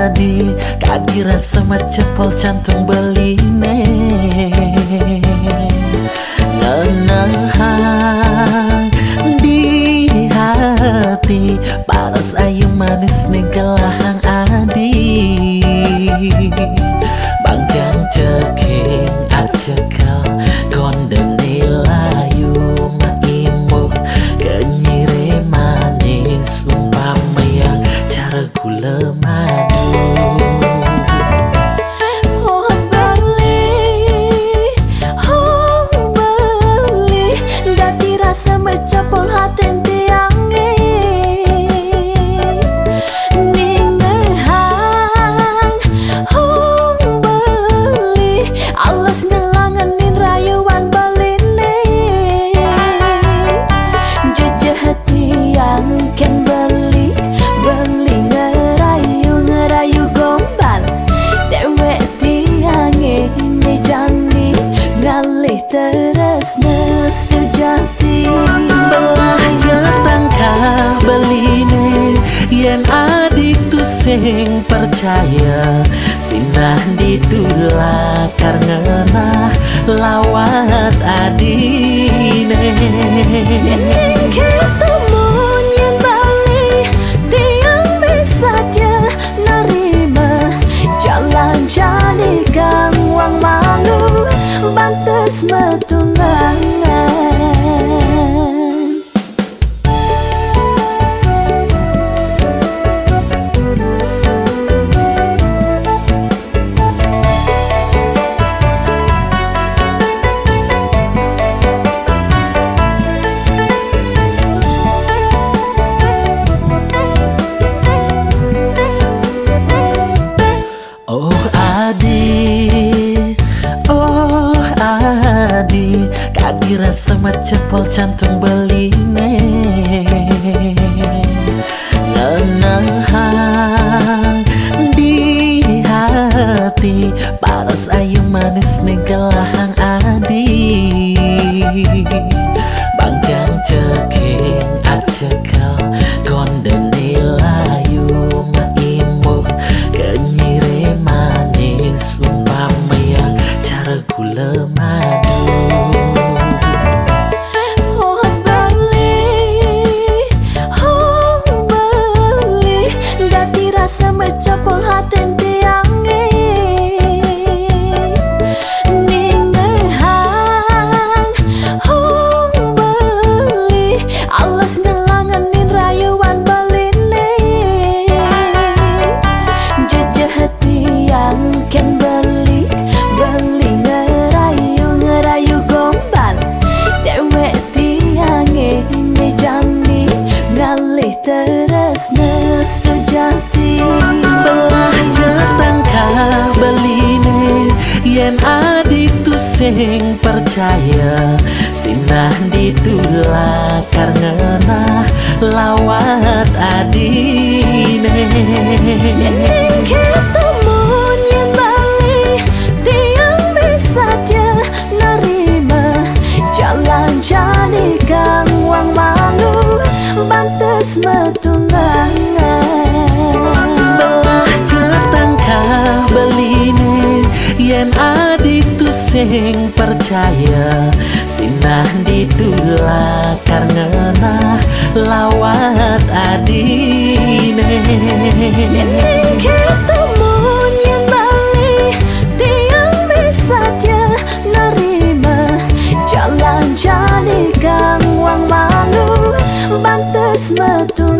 jadi Kadira sama cepol cantung beline Ngenehang di hati Paras ayu manis nih gula madu cara gula yen aditu sing percaya. Sinah ditulak karena lawat adine dirasa cepol cantung beline. Ngenahang di hati Paras ayu manis nih sing percaya sinah ditulak karena lawat adine sing percaya sinah ditulak karena lawat adine. Tiang bisa nerima jalan jadi gang wang malu bantes metuna